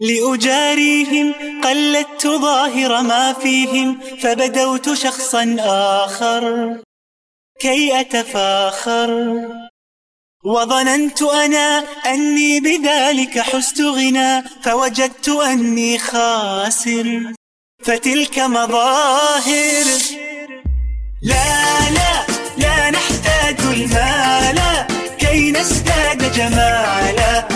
لأجاريهم قلدت ظاهر ما فيهم فبدوت شخصا آخر كي أتفاخر. وظننت أنا أني بذلك حزت غنى فوجدت أني خاسر. فتلك مظاهر. لا لا لا نحتاج المال كي نزداد جمالا.